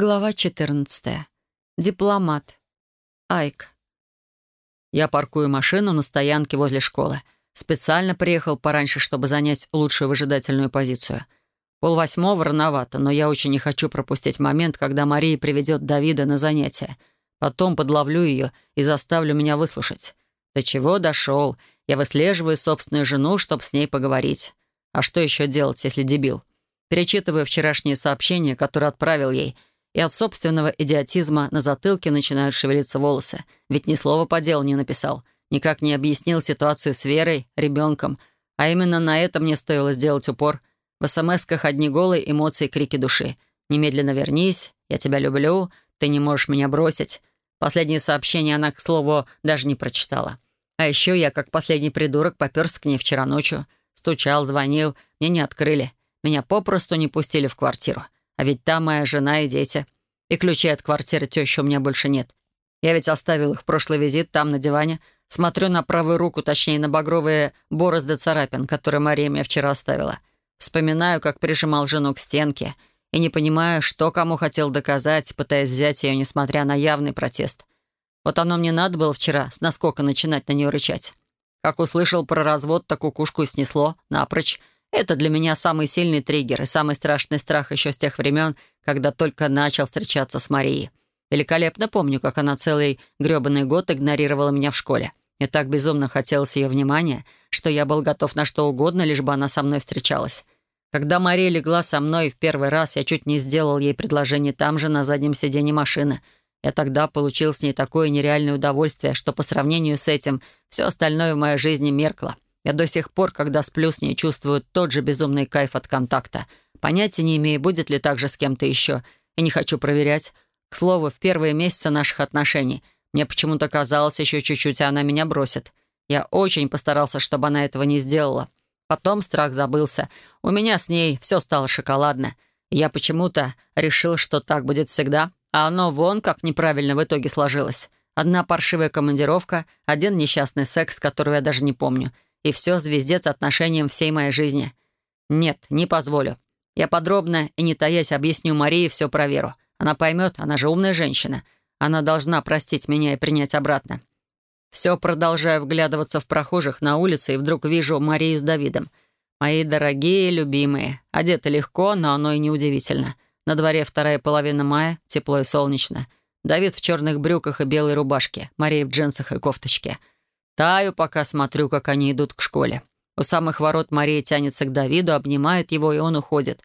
Глава 14. Дипломат. Айк. Я паркую машину на стоянке возле школы. Специально приехал пораньше, чтобы занять лучшую выжидательную позицию. Полвосьмого рановато, но я очень не хочу пропустить момент, когда Мария приведет Давида на занятия. Потом подловлю ее и заставлю меня выслушать. До чего дошел? Я выслеживаю собственную жену, чтобы с ней поговорить. А что еще делать, если дебил? Перечитываю вчерашние сообщения, которые отправил ей — и от собственного идиотизма на затылке начинают шевелиться волосы. Ведь ни слова по делу не написал, никак не объяснил ситуацию с Верой, ребенком. А именно на это мне стоило сделать упор. В смс-ках одни голые эмоции крики души. «Немедленно вернись», «Я тебя люблю», «Ты не можешь меня бросить». Последнее сообщение она, к слову, даже не прочитала. А еще я, как последний придурок, поперся к ней вчера ночью. Стучал, звонил, мне не открыли. Меня попросту не пустили в квартиру. А ведь там моя жена и дети. И ключей от квартиры тещи у меня больше нет. Я ведь оставил их в прошлый визит там, на диване. Смотрю на правую руку, точнее, на багровые борозды царапин, которые Мария мне вчера оставила. Вспоминаю, как прижимал жену к стенке, и не понимаю, что кому хотел доказать, пытаясь взять ее, несмотря на явный протест. Вот оно мне надо было вчера с наскока начинать на нее рычать. Как услышал про развод, так кукушку и снесло, напрочь. Это для меня самый сильный триггер и самый страшный страх еще с тех времен, когда только начал встречаться с Марией. Великолепно помню, как она целый грёбаный год игнорировала меня в школе. Мне так безумно хотелось ее внимания, что я был готов на что угодно, лишь бы она со мной встречалась. Когда Мария легла со мной в первый раз, я чуть не сделал ей предложение там же, на заднем сиденье машины. Я тогда получил с ней такое нереальное удовольствие, что по сравнению с этим все остальное в моей жизни меркло. Я до сих пор, когда сплю с ней, чувствую тот же безумный кайф от контакта. Понятия не имею, будет ли так же с кем-то еще. И не хочу проверять. К слову, в первые месяцы наших отношений мне почему-то казалось еще чуть-чуть, и она меня бросит. Я очень постарался, чтобы она этого не сделала. Потом страх забылся. У меня с ней все стало шоколадно. Я почему-то решил, что так будет всегда, а оно вон как неправильно в итоге сложилось. Одна паршивая командировка, один несчастный секс, которого я даже не помню — и все звездец отношением всей моей жизни. Нет, не позволю. Я подробно и не таясь объясню Марии все про Веру. Она поймет, она же умная женщина. Она должна простить меня и принять обратно. Все продолжаю вглядываться в прохожих на улице, и вдруг вижу Марию с Давидом. Мои дорогие, любимые. Одеты легко, но оно и неудивительно. На дворе вторая половина мая, тепло и солнечно. Давид в черных брюках и белой рубашке, Мария в джинсах и кофточке — Таю, пока смотрю, как они идут к школе. У самых ворот Мария тянется к Давиду, обнимает его, и он уходит.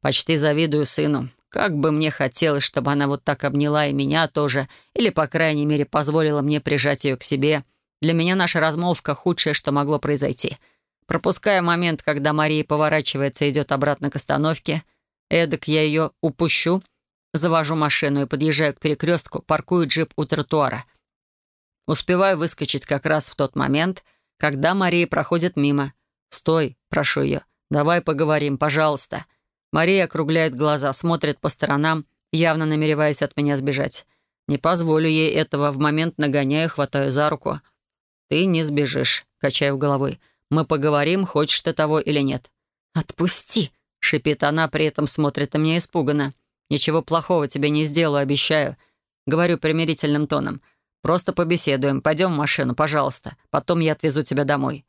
Почти завидую сыну. Как бы мне хотелось, чтобы она вот так обняла и меня тоже, или, по крайней мере, позволила мне прижать ее к себе. Для меня наша размолвка — худшее, что могло произойти. Пропуская момент, когда Мария поворачивается и идет обратно к остановке, эдак я ее упущу, завожу машину и подъезжаю к перекрестку, паркую джип у тротуара — Успеваю выскочить как раз в тот момент, когда Мария проходит мимо. «Стой!» — прошу ее. «Давай поговорим, пожалуйста». Мария округляет глаза, смотрит по сторонам, явно намереваясь от меня сбежать. Не позволю ей этого, в момент нагоняю, хватаю за руку. «Ты не сбежишь», — качаю головой. «Мы поговорим, хочешь ты того или нет». «Отпусти!» — шипит она, при этом смотрит на меня испуганно. «Ничего плохого тебе не сделаю, обещаю», — говорю примирительным тоном. Просто побеседуем. Пойдем в машину, пожалуйста. Потом я отвезу тебя домой».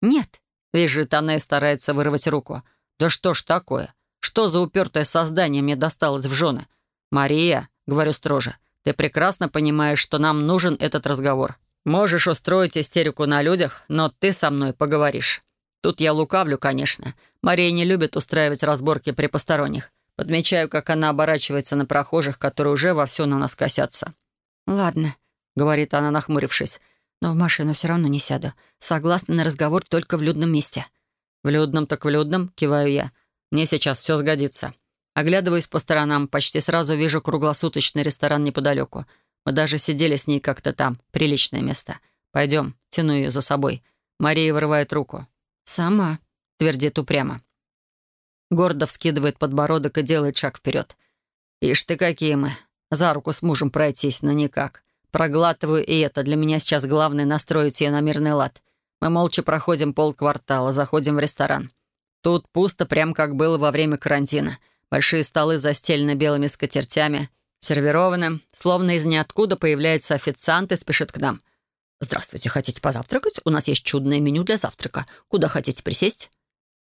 «Нет», — визжит она и старается вырвать руку. «Да что ж такое? Что за упертое создание мне досталось в жены? Мария, — говорю строже, — ты прекрасно понимаешь, что нам нужен этот разговор. Можешь устроить истерику на людях, но ты со мной поговоришь. Тут я лукавлю, конечно. Мария не любит устраивать разборки при посторонних. Подмечаю, как она оборачивается на прохожих, которые уже вовсю на нас косятся. «Ладно», — говорит она, нахмурившись. «Но в машину все равно не сяду. Согласна на разговор только в людном месте». «В людном так в людном», — киваю я. «Мне сейчас все сгодится». Оглядываюсь по сторонам, почти сразу вижу круглосуточный ресторан неподалеку. Мы даже сидели с ней как-то там, приличное место. Пойдем, тяну ее за собой. Мария вырывает руку. «Сама», — твердит упрямо. Гордо вскидывает подбородок и делает шаг вперед. «Ишь ты, какие мы! За руку с мужем пройтись, но никак. Проглатываю и это. Для меня сейчас главное настроить ее на мирный лад. Мы молча проходим полквартала, заходим в ресторан. Тут пусто, прям как было во время карантина. Большие столы застелены белыми скатертями, сервированы, словно из ниоткуда появляется официант и спешит к нам. «Здравствуйте, хотите позавтракать? У нас есть чудное меню для завтрака. Куда хотите присесть?»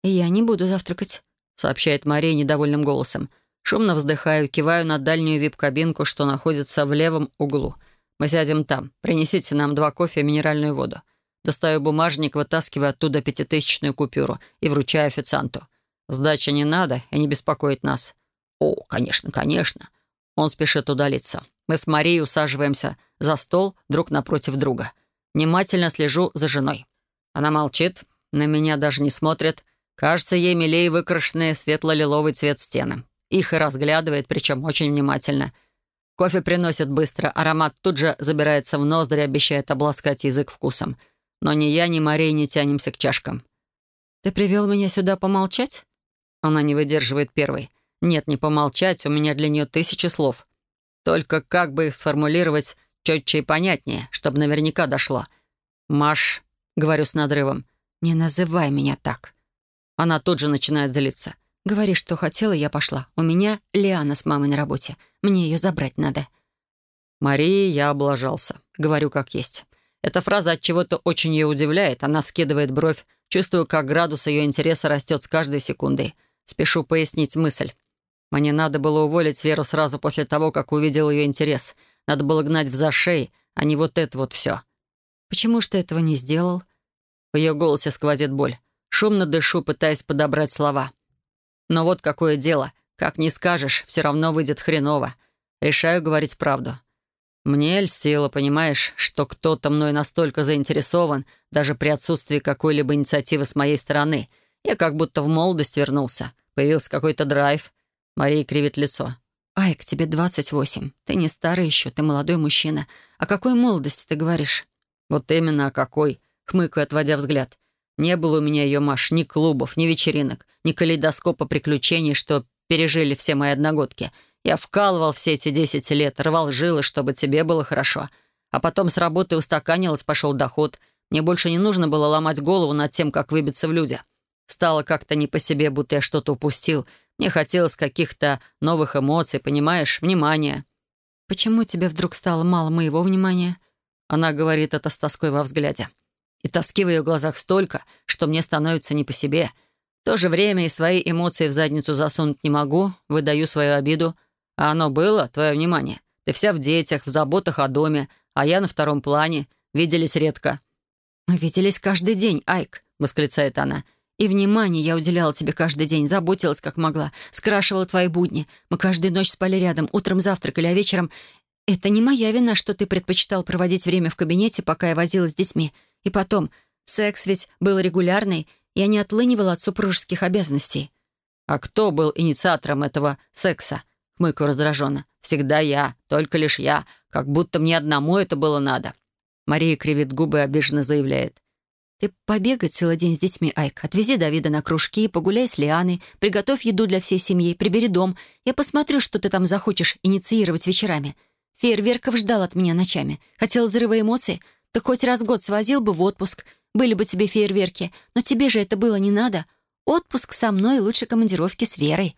«Я не буду завтракать», — сообщает Мария недовольным голосом. Шумно вздыхаю, киваю на дальнюю вип-кабинку, что находится в левом углу. Мы сядем там. Принесите нам два кофе и минеральную воду. Достаю бумажник, вытаскиваю оттуда пятитысячную купюру и вручаю официанту. Сдачи не надо и не беспокоит нас. О, конечно, конечно. Он спешит удалиться. Мы с Марией усаживаемся за стол друг напротив друга. Внимательно слежу за женой. Она молчит, на меня даже не смотрит. Кажется, ей милее выкрашенные светло-лиловый цвет стены. Их и разглядывает, причем очень внимательно. Кофе приносит быстро, аромат тут же забирается в ноздри, обещает обласкать язык вкусом. Но ни я, ни Мария не тянемся к чашкам. «Ты привел меня сюда помолчать?» Она не выдерживает первой. «Нет, не помолчать, у меня для нее тысячи слов. Только как бы их сформулировать четче и понятнее, чтобы наверняка дошло. «Маш», — говорю с надрывом, — «не называй меня так». Она тут же начинает злиться. «Говори, что хотела, я пошла. У меня Лиана с мамой на работе. Мне ее забрать надо». «Мария, я облажался. Говорю, как есть». Эта фраза от чего-то очень ее удивляет. Она вскидывает бровь. Чувствую, как градус ее интереса растет с каждой секундой. Спешу пояснить мысль. Мне надо было уволить Веру сразу после того, как увидел ее интерес. Надо было гнать в зашей, а не вот это вот все. «Почему ж ты этого не сделал?» В ее голосе сквозит боль. Шумно дышу, пытаясь подобрать слова. Но вот какое дело. Как не скажешь, все равно выйдет хреново. Решаю говорить правду. Мне льстило, понимаешь, что кто-то мной настолько заинтересован, даже при отсутствии какой-либо инициативы с моей стороны. Я как будто в молодость вернулся. Появился какой-то драйв. Мария кривит лицо. «Айк, тебе 28. Ты не старый еще, ты молодой мужчина. О какой молодости ты говоришь?» «Вот именно о какой», — хмыкаю, отводя взгляд. «Не было у меня ее, Маш, ни клубов, ни вечеринок, ни калейдоскопа приключений, что пережили все мои одногодки. Я вкалывал все эти десять лет, рвал жилы, чтобы тебе было хорошо. А потом с работы устаканилась, пошел доход. Мне больше не нужно было ломать голову над тем, как выбиться в люди. Стало как-то не по себе, будто я что-то упустил. Мне хотелось каких-то новых эмоций, понимаешь, внимания. «Почему тебе вдруг стало мало моего внимания?» Она говорит это с тоской во взгляде. И тоски в ее глазах столько, что мне становится не по себе. В то же время и свои эмоции в задницу засунуть не могу, выдаю свою обиду — а оно было, твое внимание? Ты вся в детях, в заботах о доме, а я на втором плане. Виделись редко». «Мы виделись каждый день, Айк», — восклицает она. «И внимание я уделяла тебе каждый день, заботилась как могла, скрашивала твои будни. Мы каждую ночь спали рядом, утром завтракали, а вечером... Это не моя вина, что ты предпочитал проводить время в кабинете, пока я возилась с детьми. И потом, секс ведь был регулярный, я не отлынивала от супружеских обязанностей». «А кто был инициатором этого секса?» Хмыкаю раздраженно. «Всегда я, только лишь я. Как будто мне одному это было надо». Мария кривит губы и обиженно заявляет. «Ты побегай целый день с детьми, Айк. Отвези Давида на кружки, погуляй с Лианой, приготовь еду для всей семьи, прибери дом. Я посмотрю, что ты там захочешь инициировать вечерами. Фейерверков ждал от меня ночами. Хотел взрыва эмоций? Ты хоть раз в год свозил бы в отпуск. Были бы тебе фейерверки. Но тебе же это было не надо. Отпуск со мной лучше командировки с Верой».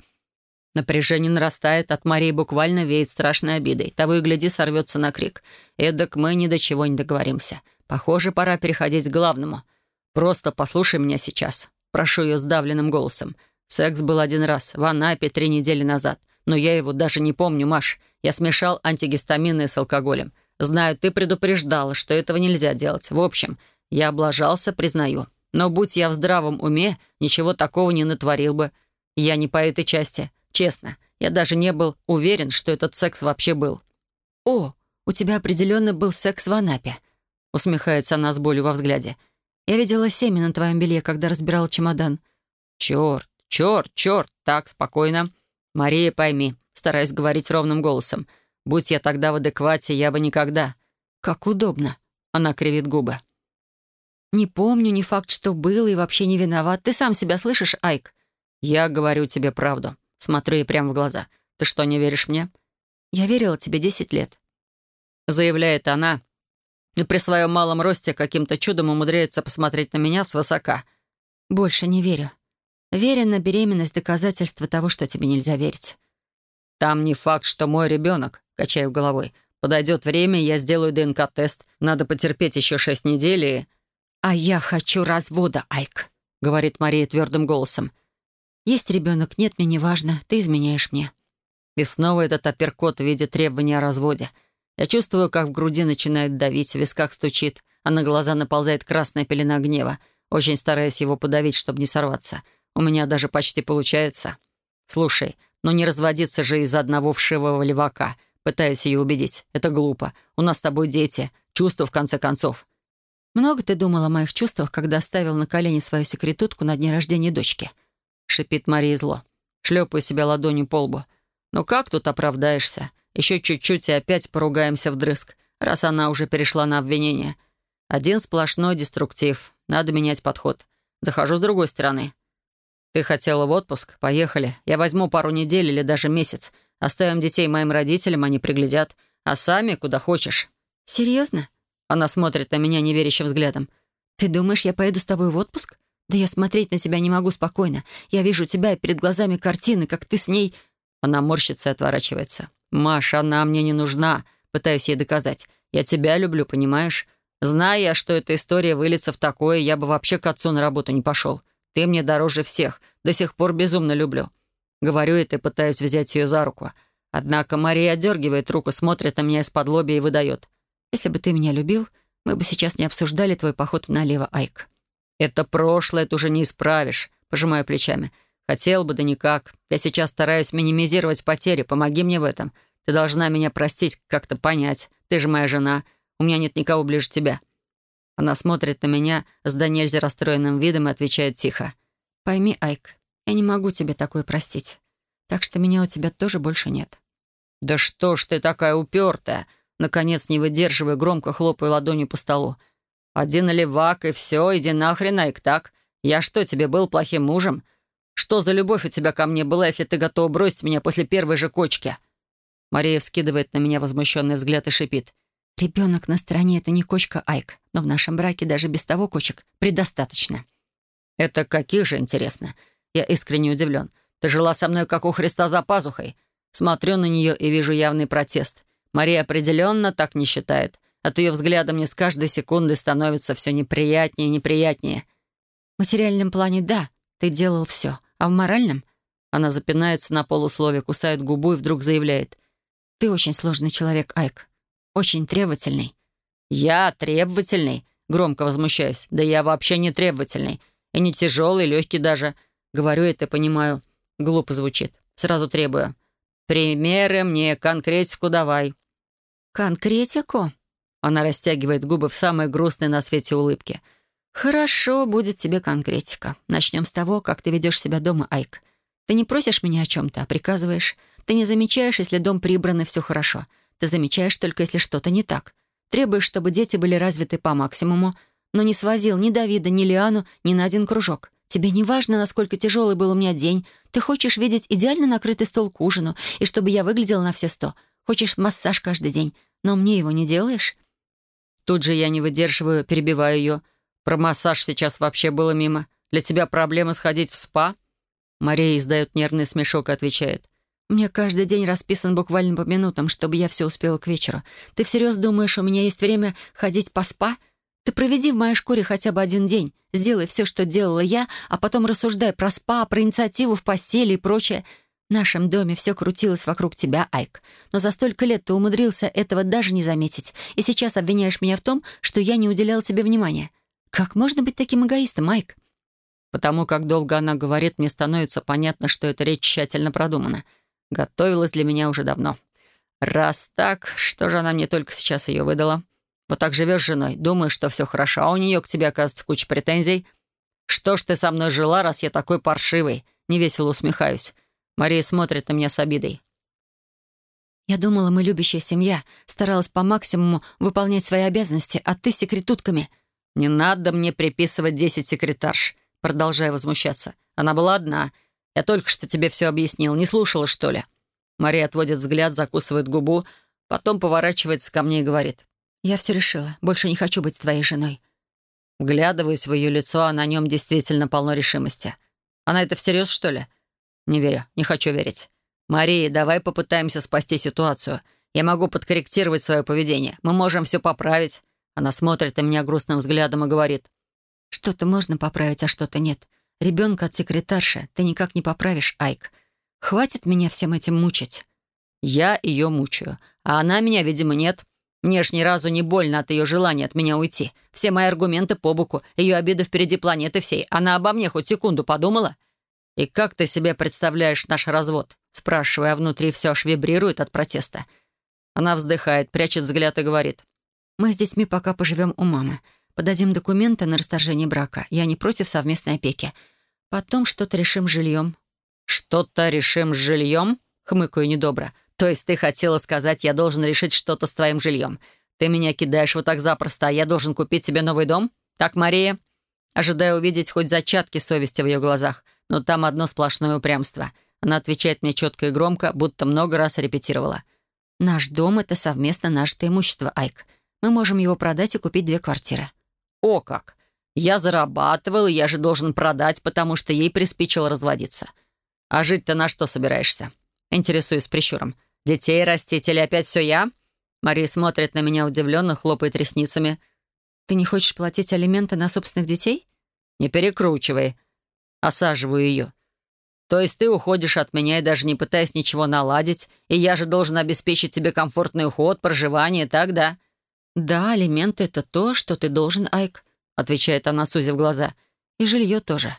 Напряжение нарастает, от Марии буквально веет страшной обидой. Того и гляди, сорвется на крик. Эдак мы ни до чего не договоримся. Похоже, пора переходить к главному. Просто послушай меня сейчас. Прошу ее сдавленным голосом. Секс был один раз, в Анапе три недели назад. Но я его даже не помню, Маш. Я смешал антигистамины с алкоголем. Знаю, ты предупреждала, что этого нельзя делать. В общем, я облажался, признаю. Но будь я в здравом уме, ничего такого не натворил бы. Я не по этой части. Честно, я даже не был уверен, что этот секс вообще был. «О, у тебя определенно был секс в Анапе», — усмехается она с болью во взгляде. «Я видела семя на твоем белье, когда разбирала чемодан». «Черт, черт, черт, так, спокойно. Мария, пойми, стараюсь говорить ровным голосом. Будь я тогда в адеквате, я бы никогда...» «Как удобно», — она кривит губы. «Не помню, не факт, что был и вообще не виноват. Ты сам себя слышишь, Айк?» «Я говорю тебе правду. Смотрю ей прямо в глаза. «Ты что, не веришь мне?» «Я верила тебе десять лет», — заявляет она. И при своем малом росте каким-то чудом умудряется посмотреть на меня свысока. «Больше не верю». Верена беременность — доказательство того, что тебе нельзя верить. «Там не факт, что мой ребенок», — качаю головой. «Подойдет время, я сделаю ДНК-тест. Надо потерпеть еще шесть недель и...» «А я хочу развода, Айк», — говорит Мария твердым голосом. «Есть ребенок, нет, мне не важно. Ты изменяешь мне». И снова этот апперкот в виде требования о разводе. Я чувствую, как в груди начинает давить, в висках стучит, а на глаза наползает красная пелена гнева, очень стараясь его подавить, чтобы не сорваться. У меня даже почти получается. Слушай, но не разводиться же из-за одного вшивого левака. Пытаюсь ее убедить. Это глупо. У нас с тобой дети. Чувства, в конце концов. «Много ты думал о моих чувствах, когда оставил на колени свою секретутку на дне рождения дочки?» Шипит Мария зло. Шлепаю себя ладонью по лбу. «Ну как тут оправдаешься? Еще чуть-чуть и опять поругаемся вдрызг, раз она уже перешла на обвинение. Один сплошной деструктив. Надо менять подход. Захожу с другой стороны. «Ты хотела в отпуск? Поехали. Я возьму пару недель или даже месяц. Оставим детей моим родителям, они приглядят. А сами куда хочешь». «Серьезно?» Она смотрит на меня неверящим взглядом. «Ты думаешь, я поеду с тобой в отпуск? Да я смотреть на тебя не могу спокойно. Я вижу тебя и перед глазами картины, как ты с ней...» Она морщится и отворачивается. «Маша, она мне не нужна», — пытаюсь ей доказать. «Я тебя люблю, понимаешь? Зная, что эта история выльется в такое, я бы вообще к отцу на работу не пошел. Ты мне дороже всех. До сих пор безумно люблю». Говорю это и пытаюсь взять ее за руку. Однако Мария отдергивает руку, смотрит на меня из-под лоби и выдает. «Если бы ты меня любил, мы бы сейчас не обсуждали твой поход налево, Айк». «Это прошлое, это уже не исправишь», — пожимаю плечами. «Хотел бы, да никак. Я сейчас стараюсь минимизировать потери. Помоги мне в этом. Ты должна меня простить, как-то понять. Ты же моя жена. У меня нет никого ближе тебя». Она смотрит на меня с до расстроенным видом и отвечает тихо. «Пойми, Айк, я не могу тебе такое простить. Так что меня у тебя тоже больше нет». «Да что ж ты такая упертая?» Наконец, не выдерживая, громко хлопаю ладонью по столу. «Один левак, и все, иди нахрен, Айк, так? Я что, тебе был плохим мужем? Что за любовь у тебя ко мне была, если ты готова бросить меня после первой же кочки?» Мария вскидывает на меня возмущенный взгляд и шипит. Ребенок на стороне — это не кочка Айк, но в нашем браке даже без того кочек предостаточно. Это каких же, интересно? Я искренне удивлен. Ты жила со мной, как у Христа за пазухой. Смотрю на нее и вижу явный протест. Мария определенно так не считает. От ее взгляда мне с каждой секунды становится все неприятнее и неприятнее. В материальном плане — да, ты делал все. А в моральном? Она запинается на полуслове, кусает губу и вдруг заявляет. Ты очень сложный человек, Айк. Очень требовательный». «Я требовательный?» Громко возмущаюсь. «Да я вообще не требовательный. И не тяжелый, легкий даже. Говорю это, понимаю. Глупо звучит. Сразу требую. Примеры мне, конкретику давай». «Конкретику?» Она растягивает губы в самой грустной на свете улыбке. «Хорошо, будет тебе конкретика. Начнем с того, как ты ведешь себя дома, Айк. Ты не просишь меня о чем-то, а приказываешь. Ты не замечаешь, если дом прибран и все хорошо. Ты замечаешь только, если что-то не так. Требуешь, чтобы дети были развиты по максимуму, но не свозил ни Давида, ни Лиану ни на один кружок. Тебе не важно, насколько тяжелый был у меня день. Ты хочешь видеть идеально накрытый стол к ужину, и чтобы я выглядела на все сто. Хочешь массаж каждый день, но мне его не делаешь?» Тут же я не выдерживаю, перебиваю ее. «Про массаж сейчас вообще было мимо. Для тебя проблема сходить в спа?» Мария издает нервный смешок и отвечает. Мне каждый день расписан буквально по минутам, чтобы я все успела к вечеру. Ты всерьез думаешь, у меня есть время ходить по спа? Ты проведи в моей шкуре хотя бы один день. Сделай все, что делала я, а потом рассуждай про спа, про инициативу в постели и прочее. В нашем доме все крутилось вокруг тебя, Айк. Но за столько лет ты умудрился этого даже не заметить. И сейчас обвиняешь меня в том, что я не уделял тебе внимания. Как можно быть таким эгоистом, Айк? Потому как долго она говорит, мне становится понятно, что эта речь тщательно продумана — Готовилась для меня уже давно. Раз так, что же она мне только сейчас ее выдала? Вот так живешь с женой, думаешь, что все хорошо, а у нее к тебе, оказывается, куча претензий. Что ж ты со мной жила, раз я такой паршивый? Невесело усмехаюсь. Мария смотрит на меня с обидой. Я думала, мы любящая семья, старалась по максимуму выполнять свои обязанности, а ты секретутками. Не надо мне приписывать десять секретарш, продолжая возмущаться. Она была одна — я только что тебе все объяснил. Не слушала, что ли?» Мария отводит взгляд, закусывает губу, потом поворачивается ко мне и говорит. «Я все решила. Больше не хочу быть твоей женой». Вглядываясь в ее лицо, а на нем действительно полно решимости. Она это всерьез, что ли? Не верю, не хочу верить. Мария, давай попытаемся спасти ситуацию. Я могу подкорректировать свое поведение. Мы можем все поправить. Она смотрит на меня грустным взглядом и говорит. Что-то можно поправить, а что-то нет. Ребенка от секретарши ты никак не поправишь, Айк. Хватит меня всем этим мучить. Я ее мучаю, а она меня, видимо, нет. Мне ж ни разу не больно от ее желания от меня уйти. Все мои аргументы по боку, ее обида впереди планеты всей. Она обо мне хоть секунду подумала? «И как ты себе представляешь наш развод?» Спрашивая, а внутри все аж вибрирует от протеста. Она вздыхает, прячет взгляд и говорит. «Мы с детьми пока поживем у мамы. Подадим документы на расторжение брака. Я не против совместной опеки. Потом что-то решим с жильем». «Что-то решим с жильем?» — хмыкаю недобро. «То есть ты хотела сказать, я должен решить что-то с твоим жильем? Ты меня кидаешь вот так запросто, а я должен купить себе новый дом? Так, Мария?» Ожидая увидеть хоть зачатки совести в ее глазах, но там одно сплошное упрямство. Она отвечает мне четко и громко, будто много раз репетировала. «Наш дом — это совместно наше имущество, Айк. Мы можем его продать и купить две квартиры». «О как! Я зарабатывал, я же должен продать, потому что ей приспичило разводиться. А жить-то на что собираешься?» Интересуюсь прищуром. «Детей растить или опять все я?» Мария смотрит на меня удивленно, хлопает ресницами. «Ты не хочешь платить алименты на собственных детей?» «Не перекручивай». Осаживаю ее. «То есть ты уходишь от меня и даже не пытаясь ничего наладить, и я же должен обеспечить тебе комфортный уход, проживание, так, да?» «Да, алименты — это то, что ты должен, Айк», — отвечает она, сузив глаза. «И жилье тоже».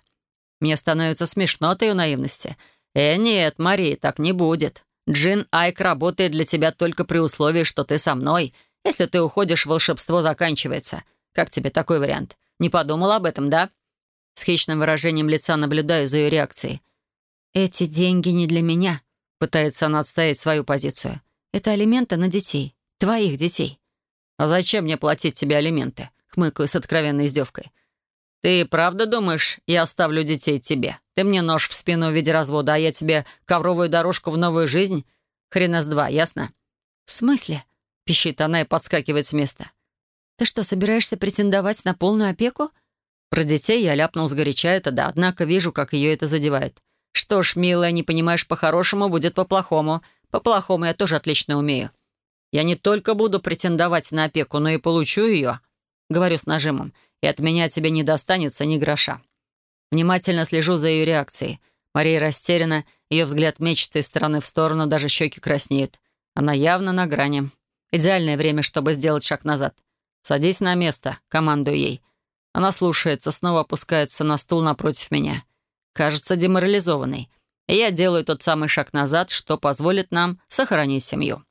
Мне становится смешно от ее наивности. «Э, нет, Мари, так не будет. Джин Айк работает для тебя только при условии, что ты со мной. Если ты уходишь, волшебство заканчивается. Как тебе такой вариант? Не подумал об этом, да?» С хищным выражением лица наблюдаю за ее реакцией. «Эти деньги не для меня», — пытается она отстоять свою позицию. «Это алименты на детей. Твоих детей». «А зачем мне платить тебе алименты?» — хмыкаю с откровенной издевкой. «Ты правда думаешь, я оставлю детей тебе? Ты мне нож в спину в виде развода, а я тебе ковровую дорожку в новую жизнь? Хрена с два, ясно?» «В смысле?» — пищит она и подскакивает с места. «Ты что, собираешься претендовать на полную опеку?» Про детей я ляпнул сгоряча это, да, однако вижу, как ее это задевает. «Что ж, милая, не понимаешь по-хорошему, будет по-плохому. По-плохому я тоже отлично умею. Я не только буду претендовать на опеку, но и получу ее, говорю с нажимом, и от меня тебе не достанется ни гроша. Внимательно слежу за ее реакцией. Мария растеряна, ее взгляд мечется из стороны в сторону, даже щеки краснеют. Она явно на грани. Идеальное время, чтобы сделать шаг назад. «Садись на место», — командую ей. Она слушается, снова опускается на стул напротив меня. Кажется деморализованной. И я делаю тот самый шаг назад, что позволит нам сохранить семью.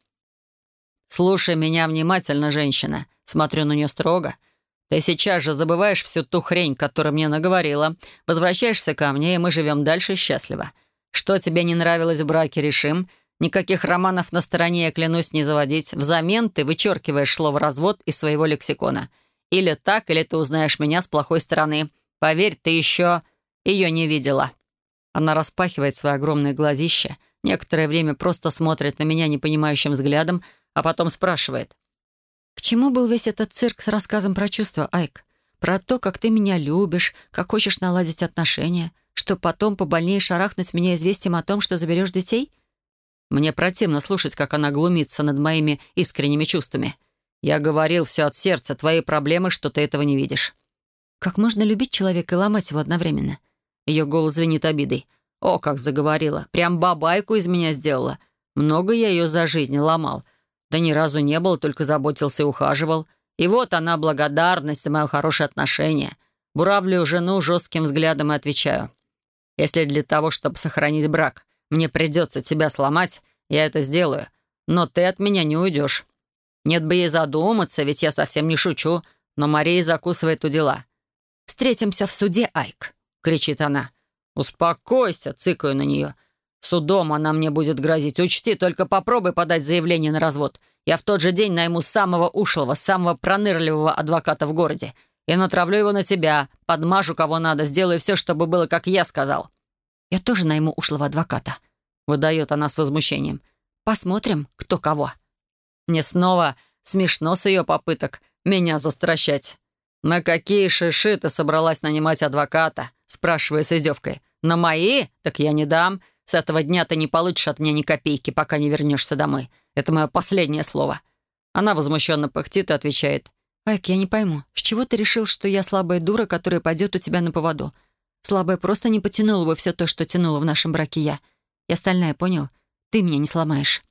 «Слушай меня внимательно, женщина», — смотрю на нее строго. «Ты сейчас же забываешь всю ту хрень, которую мне наговорила, возвращаешься ко мне, и мы живем дальше счастливо. Что тебе не нравилось в браке, решим. Никаких романов на стороне я клянусь не заводить. Взамен ты вычеркиваешь слово «развод» из своего лексикона. Или так, или ты узнаешь меня с плохой стороны. Поверь, ты еще ее не видела». Она распахивает свои огромные глазища, некоторое время просто смотрит на меня непонимающим взглядом, а потом спрашивает. «К чему был весь этот цирк с рассказом про чувства, Айк? Про то, как ты меня любишь, как хочешь наладить отношения, что потом побольнее шарахнуть меня известием о том, что заберешь детей?» Мне противно слушать, как она глумится над моими искренними чувствами. Я говорил все от сердца, твои проблемы, что ты этого не видишь. Как можно любить человека и ломать его одновременно? Ее голос звенит обидой. О, как заговорила. Прям бабайку из меня сделала. Много я ее за жизнь ломал. Да ни разу не был, только заботился и ухаживал. И вот она, благодарность за мое хорошее отношение. Буравлю жену жестким взглядом и отвечаю. Если для того, чтобы сохранить брак, мне придется тебя сломать, я это сделаю. Но ты от меня не уйдешь. Нет бы ей задуматься, ведь я совсем не шучу. Но Мария закусывает у дела. «Встретимся в суде, Айк», — кричит она. «Успокойся», — цыкаю на нее. Судом она мне будет грозить. Учти, только попробуй подать заявление на развод. Я в тот же день найму самого ушлого, самого пронырливого адвоката в городе. И натравлю его на тебя, подмажу кого надо, сделаю все, чтобы было, как я сказал». «Я тоже найму ушлого адвоката», — выдает она с возмущением. «Посмотрим, кто кого». Мне снова смешно с ее попыток меня застращать. «На какие шиши ты собралась нанимать адвоката?» спрашиваю с издевкой. На мои? Так я не дам. С этого дня ты не получишь от меня ни копейки, пока не вернешься домой. Это мое последнее слово». Она возмущенно пыхтит и отвечает. «Айк, я не пойму, с чего ты решил, что я слабая дура, которая пойдет у тебя на поводу? Слабая просто не потянула бы все то, что тянула в нашем браке я. Я стальная, понял? Ты меня не сломаешь».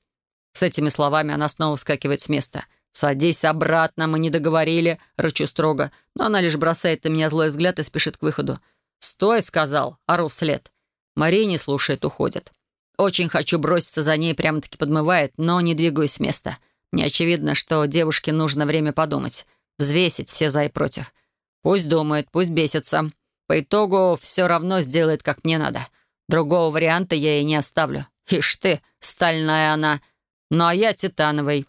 С этими словами она снова вскакивает с места. «Садись обратно, мы не договорили», — рычу строго. Но она лишь бросает на меня злой взгляд и спешит к выходу. «Стой!» — сказал, ору вслед. Мария не слушает, уходит. Очень хочу броситься за ней, прямо-таки подмывает, но не двигаюсь с места. Мне очевидно, что девушке нужно время подумать, взвесить все за и против. Пусть думает, пусть бесится. По итогу все равно сделает, как мне надо. Другого варианта я ей не оставлю. Ишь ты, стальная она. Ну а я титановый.